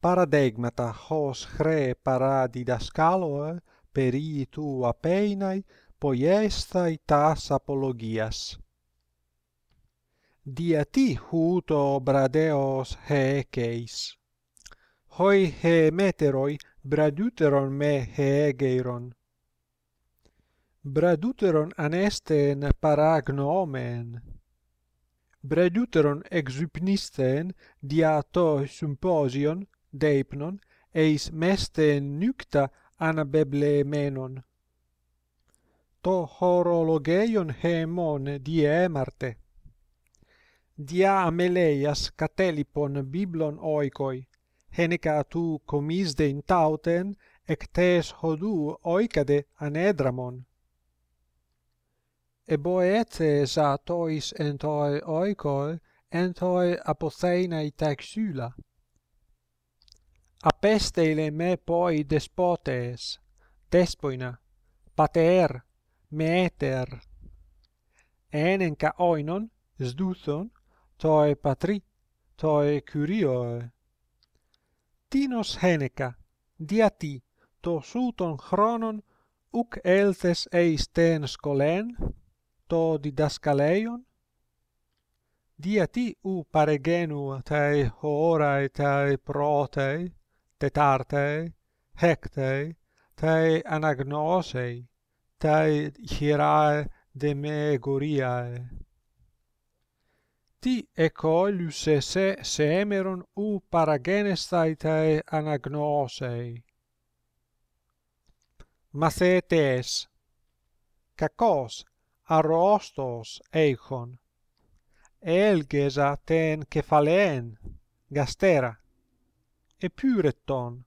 paradigmata hos chre para didascaloe eh, peri tu apeinai poiestai tas apologias. Dia ti huto bradeos hekeis Hoi he meteroi braduteron me hegeiron Braduteron anesten paragnomen. Braduteron exupnisten dia to symposion deipnon eis meste nykta anabeblemenon. Το horologeion hemon διέμαρτε. Διά αμελέιας κατέλειπον βίβλον οίκοι, χένικα του tu τάuten εκτές χοδού οίκαδε ανέδραμον. oikade anedramon εν τοι οίκοι, εν entoi αποθέιναι ταξύλα apesteile me poi despotes. Despoina. Pater. Meter enenka oinon sduthon toi patri toi kyrioi tinos heneca diati to suton chronon uc eltes eisten skolen to didaskaleion diati u paregenu tai horae tai protei? tetarte χέκταί, ταί αναγνώσαί, ταί χειράε δε με γορίαε. Τι εκόλουσε σε σε έμερον ου παραγένεσθαι ταί αναγνώσαί. Μαθέτες, κακός, αρρώστος έχων, έλγεζα τεν κεφαλαίν, γαστέρα epyretton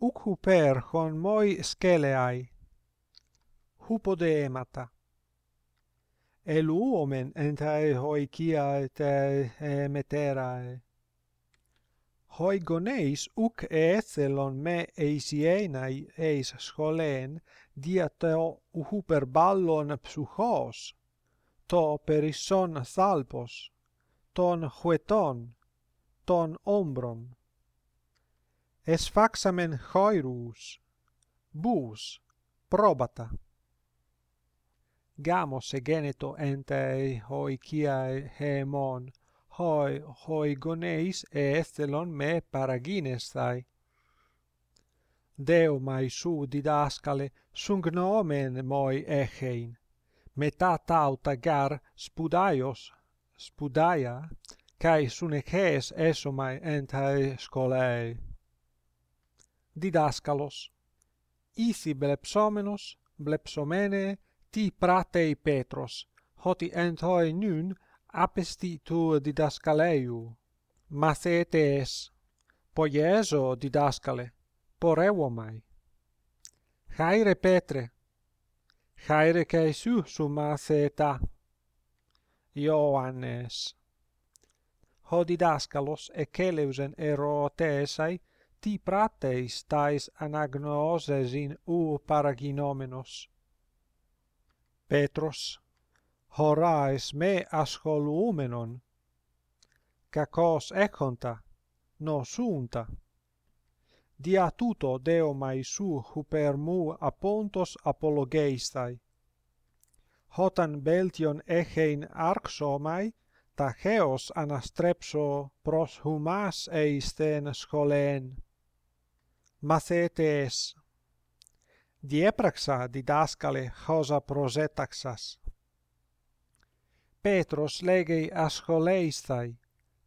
uc huper hon moi skeleai hupodeemata el uomen entae hoikia et meterae hoi goneis uc eis elon me eisienai eis scholen dia to huper ballon psuchos to perison salpos ton hueton ton ombron es faxamen hoirus, bus, probata. Gamos egeneto entei hoiciae hemon, hoi hoigoneis e estelon me paraginestai. Deo mai su didascale sungnomen moi echein, meta tauta gar spudaios, spudaia, cae suneches esomai entae scholei. Διδάσκαλος. Ίσι βλεψόμενος, βλεψομένε, τι πράτεϊ Πέτρος, ότι εν τόι νυν απεστι του διδασκαλέιου. Μαθέτε εσ. Πογέζω, διδάσκαλε, πορεύομαι. Χάιρε Πέτρε, χάιρε και εσύ σου μαθέτα. Ιωάννες. Ο διδάσκαλος εκέλευσεν ερωτέσαι ti prateis tais anagnoses in u paraginomenos. Petros, horais me ascolumenon, kakos ekonta no sunta. Dia tuto Deo maisu huper mu apontos apologeistai. Hotan beltion echein arxomai, ta heos anastrepso pros humas eisten scholeen mathetes. Diepraksa didaskale hosa prosetaxas. Petros legei ascholeistai,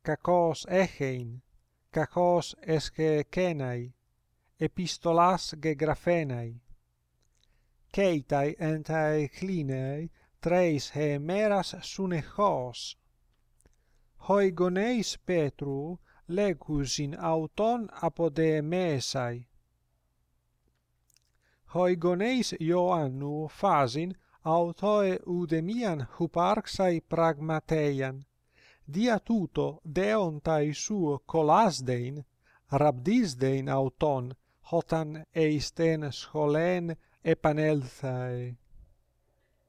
κακός έχειν, κακός εσκεκέναι, επιστολάς γεγραφέναι. ge εν keitai entai τρέις χε μέρας σουνεχώς. Χοί γονείς Πέτρου λέγουσιν αυτον από δε μέσαι hoigoneis Ioannu phasin autoe udemian huparxai pragmateian dia tuto deontai suo colasdein rabdisdein auton hotan eisten scholen epanelthae.